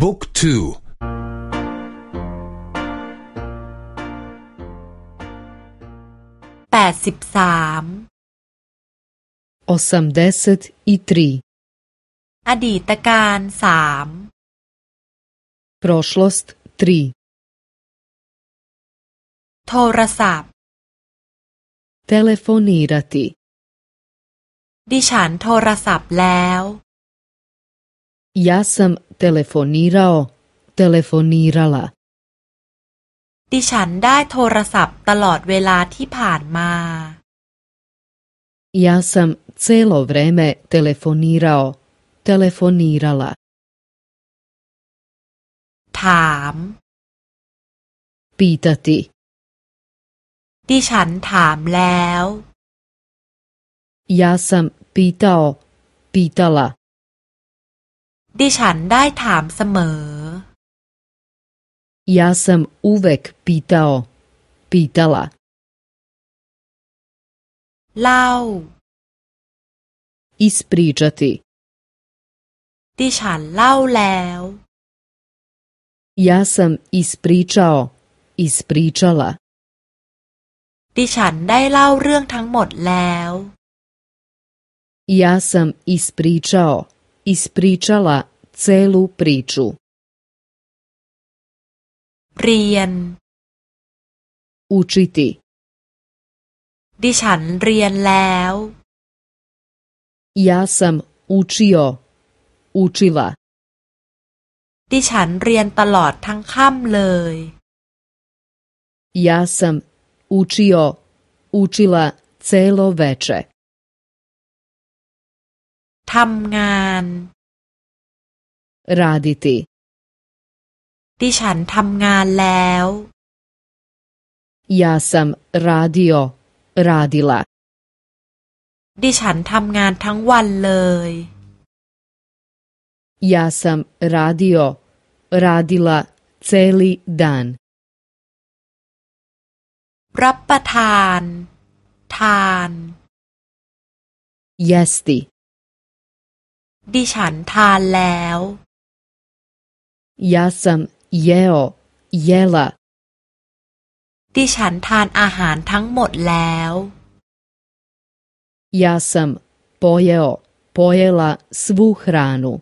บุ๊กทู แปดสิบสามอสมเดสต์อีทรีอดีตการสาม p ชลสต์ทรีโทรศัพท์เทเล f o นีร a t i ดิฉันโทรศัพท์แล้ว Ja sam telefonirao, telefonirala. ดิฉันได้โทรศัพท์ตลอดเวลาที่ผ่านมา Ja sam celo vreme telefonirao, telefonirala. ถาม pitati ดิฉันถามแล้ว Ja sam pitao, pitala. ดิฉันได้ถามเสมอ Ja sam uvek pitao, pitala. เล่า ispričati ดิฉันเล่าแล้ว Ja sam ispričao, ispričala. ดิฉันได้เล่าเรื่องทั้งหมดแล้ว Ja sam ispričao, ispričala celu priču. เรียน učiti ดิฉันเรียนแล้ว ja sam učio učila ดิฉันเรียนตลอดทั้งค่ำเลย ja sam učio učila celo veče r ทำงานราดิติดิฉันทำงานแล้วยาสัมราดิโอราดิลาดิฉันทำงานทั้งวันเลยยาสัมราดิโอราดิลาเซลีดัน รับประทาน ทานยาสติดิฉันทานแล้ว ยาสัมเยลเยลาดิฉันทานอาหารทั้งหมดแล้วยาสัมปเยลปอยลสวูครานู